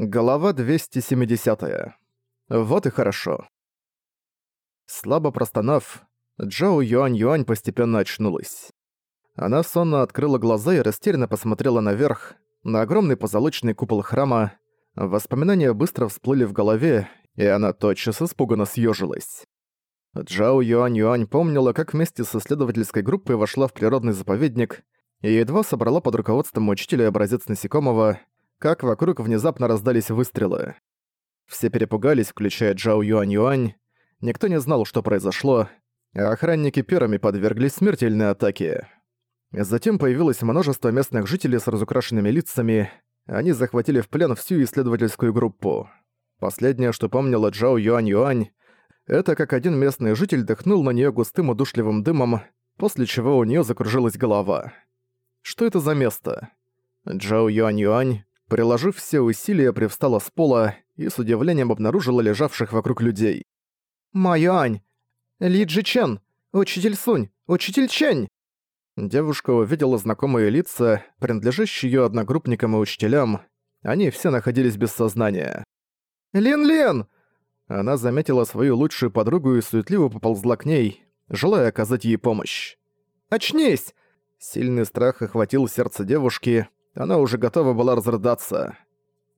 Глава 270. Вот и хорошо. Слабо простонав, Джоу Юань-Юань постепенно очнулась. Она сонно открыла глаза и растерянно посмотрела наверх, на огромный позолоченный купол храма. Воспоминания быстро всплыли в голове, и она тотчас испуганно съежилась. Джао Юань-Юань помнила, как вместе с исследовательской группой вошла в природный заповедник и едва собрала под руководством учителя образец насекомого, как вокруг внезапно раздались выстрелы. Все перепугались, включая Джао Юань Юань. Никто не знал, что произошло, а охранники первыми подверглись смертельной атаке. Затем появилось множество местных жителей с разукрашенными лицами. Они захватили в плен всю исследовательскую группу. Последнее, что помнила Джао Юань Юань, это как один местный житель дыхнул на нее густым удушливым дымом, после чего у нее закружилась голова. Что это за место? Джао Юань Юань Приложив все усилия, привстала с пола и с удивлением обнаружила лежавших вокруг людей. «Майань! Ли Джи Чен! Учитель Сунь! Учитель Чень!» Девушка увидела знакомые лица, принадлежащие ее одногруппникам и учителям. Они все находились без сознания. «Лин-Лин!» Она заметила свою лучшую подругу и суетливо поползла к ней, желая оказать ей помощь. «Очнись!» Сильный страх охватил сердце девушки, она уже готова была разрыдаться.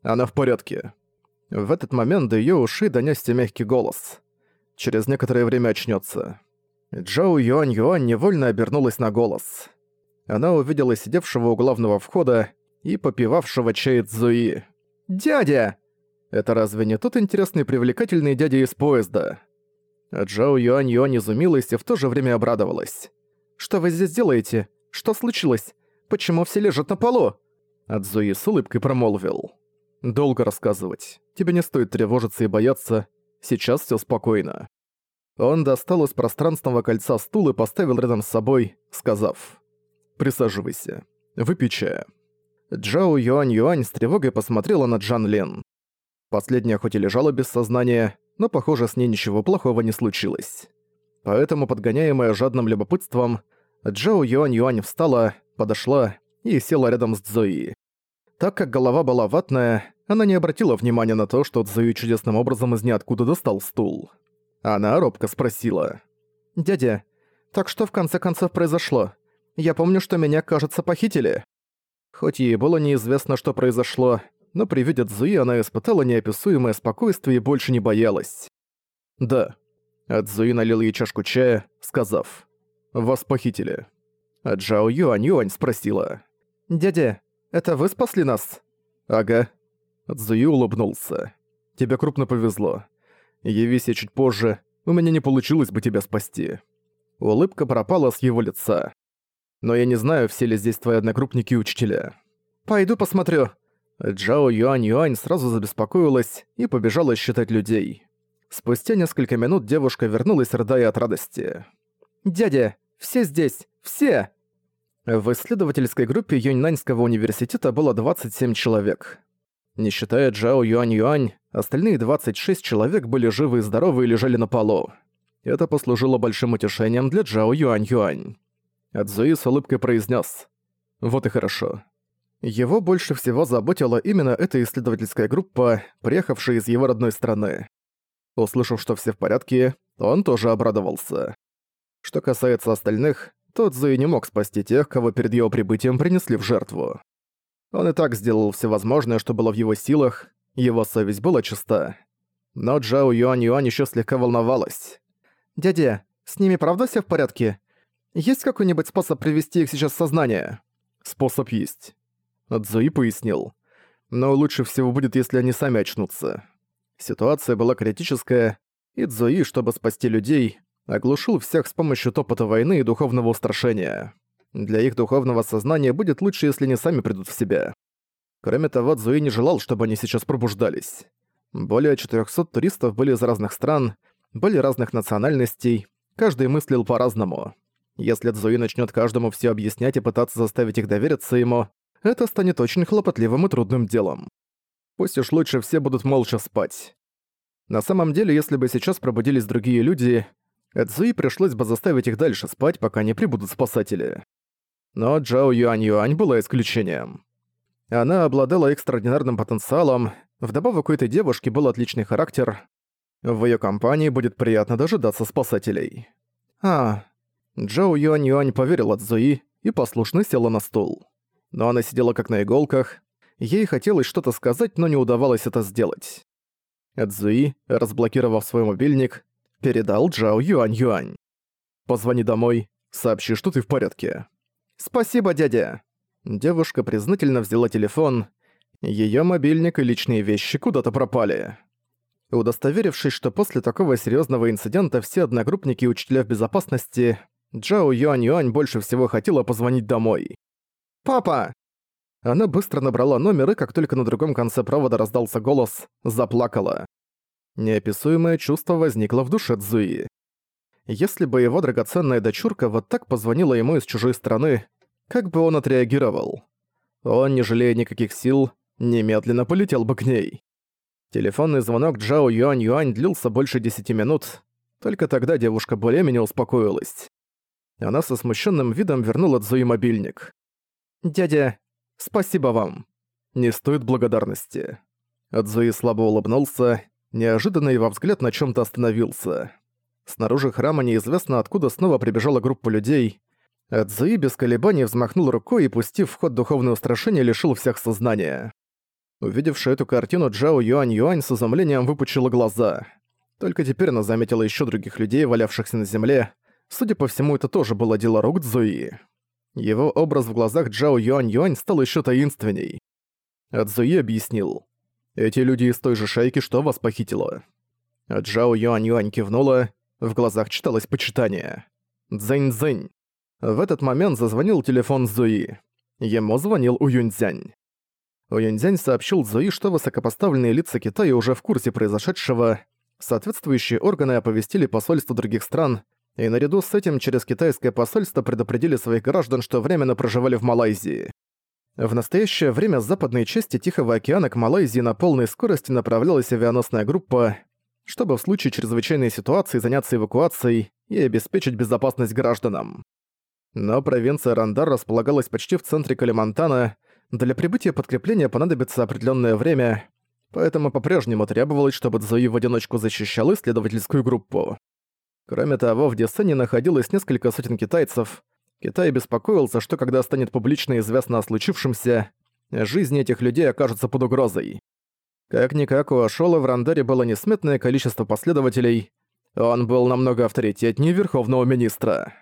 Она в порядке. В этот момент до её ушей донёсся мягкий голос. Через некоторое время очнётся. Джоу Юань Юань невольно обернулась на голос. Она увидела сидевшего у главного входа и попивавшего чай Цзуи. «Дядя!» Это разве не тот интересный привлекательный дядя из поезда? Джоу Юань Юань изумилась и в то же время обрадовалась. «Что вы здесь делаете? Что случилось? Почему все лежат на полу?» Адзуи с улыбкой промолвил. «Долго рассказывать. Тебе не стоит тревожиться и бояться. Сейчас все спокойно». Он достал из пространственного кольца стул и поставил рядом с собой, сказав «Присаживайся. Выпей чая». Джао Юань Юань с тревогой посмотрела на Джан Лен. Последняя хоть и лежала без сознания, но, похоже, с ней ничего плохого не случилось. Поэтому, подгоняемая жадным любопытством, Джао Юань Юань встала, подошла и села рядом с Цзои. Так как голова была ватная, она не обратила внимания на то, что Цзуи чудесным образом из ниоткуда достал стул. Она робко спросила. «Дядя, так что в конце концов произошло? Я помню, что меня, кажется, похитили». Хоть ей было неизвестно, что произошло, но при виде Цзуи она испытала неописуемое спокойствие и больше не боялась. «Да». А Цзуи налил ей чашку чая, сказав. «Вас похитили». А Джао Юань Юань спросила. «Дядя, это вы спасли нас?» «Ага». Цзуи улыбнулся. «Тебе крупно повезло. Явись я чуть позже, у меня не получилось бы тебя спасти». Улыбка пропала с его лица. «Но я не знаю, все ли здесь твои одногруппники и учителя». «Пойду посмотрю». Джао Юань Юань сразу забеспокоилась и побежала считать людей. Спустя несколько минут девушка вернулась, рыдая от радости. «Дядя, все здесь! Все!» В исследовательской группе Юньнаньского университета было 27 человек. Не считая Джао Юань-Юань, остальные 26 человек были живы и здоровы и лежали на полу. Это послужило большим утешением для Джао Юань-Юань. Адзуи с улыбкой произнес: «Вот и хорошо». Его больше всего заботила именно эта исследовательская группа, приехавшая из его родной страны. Услышав, что все в порядке, он тоже обрадовался. Что касается остальных, тот Зуи не мог спасти тех, кого перед его прибытием принесли в жертву. Он и так сделал все возможное, что было в его силах, его совесть была чиста. Но Джао Юань Юань еще слегка волновалась. «Дядя, с ними правда все в порядке? Есть какой-нибудь способ привести их сейчас в сознание?» «Способ есть», — Цзуи пояснил. «Но лучше всего будет, если они сами очнутся». Ситуация была критическая, и Цзуи, чтобы спасти людей, оглушил всех с помощью топота войны и духовного устрашения. Для их духовного сознания будет лучше, если они сами придут в себя. Кроме того, Цзуи не желал, чтобы они сейчас пробуждались. Более 400 туристов были из разных стран, были разных национальностей, каждый мыслил по-разному. Если Цзуи начнет каждому все объяснять и пытаться заставить их довериться ему, это станет очень хлопотливым и трудным делом. Пусть уж лучше все будут молча спать. На самом деле, если бы сейчас пробудились другие люди, Эцзуи пришлось бы заставить их дальше спать, пока не прибудут спасатели. Но Джао Юань Юань была исключением. Она обладала экстраординарным потенциалом, Вдобавок у этой девушки был отличный характер. В её компании будет приятно дожидаться спасателей. А, Джоу Юань Юань поверила Цзуи и послушно села на стул. Но она сидела как на иголках. Ей хотелось что-то сказать, но не удавалось это сделать. Цзуи, разблокировав свой мобильник, передал Джао Юань Юань. «Позвони домой, сообщи, что ты в порядке». «Спасибо, дядя!» Девушка признательно взяла телефон. Её мобильник и личные вещи куда-то пропали. Удостоверившись, что после такого серьёзного инцидента все одногруппники и учителя в безопасности, Джао Юань Юань больше всего хотела позвонить домой. «Папа!» Она быстро набрала номер и, как только на другом конце провода раздался голос, заплакала. Неописуемое чувство возникло в душе Цзуи. Если бы его драгоценная дочурка вот так позвонила ему из чужой страны, как бы он отреагировал? Он, не жалея никаких сил, немедленно полетел бы к ней. Телефонный звонок Джао Юань Юань длился больше десяти минут. Только тогда девушка более-менее успокоилась. Она со смущенным видом вернула Цзуи мобильник. «Дядя, спасибо вам». «Не стоит благодарности». Цзуи слабо улыбнулся, неожиданно его взгляд на чем то остановился. Снаружи храма неизвестно откуда снова прибежала группа людей. Цзуи без колебаний взмахнул рукой и, пустив в ход духовное устрашение, лишил всех сознания. Увидевшая эту картину, Джао Юань Юань с изумлением выпучила глаза. Только теперь она заметила еще других людей, валявшихся на земле. Судя по всему, это тоже было дело рук Цзуи. Его образ в глазах Джао Юань Юань стал еще таинственней. Цзуи объяснил. «Эти люди из той же шайки, что вас похитило». А Джао Юань Юань кивнула, в глазах читалось почитание. «Дзэнь-дзэнь». В этот момент зазвонил телефон Зуи. Ему звонил Уюньцзянь. Уюньцзянь сообщил Зуи, что высокопоставленные лица Китая уже в курсе произошедшего. Соответствующие органы оповестили посольства других стран, и наряду с этим через китайское посольство предупредили своих граждан, что временно проживали в Малайзии. В настоящее время с западной части Тихого океана к Малайзии на полной скорости направлялась авианосная группа, чтобы в случае чрезвычайной ситуации заняться эвакуацией и обеспечить безопасность гражданам. Но провинция Рандар располагалась почти в центре Калимантана, для прибытия подкрепления понадобится определенное время, поэтому по-прежнему требовалось, чтобы Цзуи в одиночку защищал исследовательскую группу. Кроме того, в Десене находилось несколько сотен китайцев. Китай беспокоился, что когда станет публично известно о случившемся, жизни этих людей окажутся под угрозой. Как-никак у Ашола в Рандаре было несметное количество последователей, он был намного авторитетнее Верховного Министра.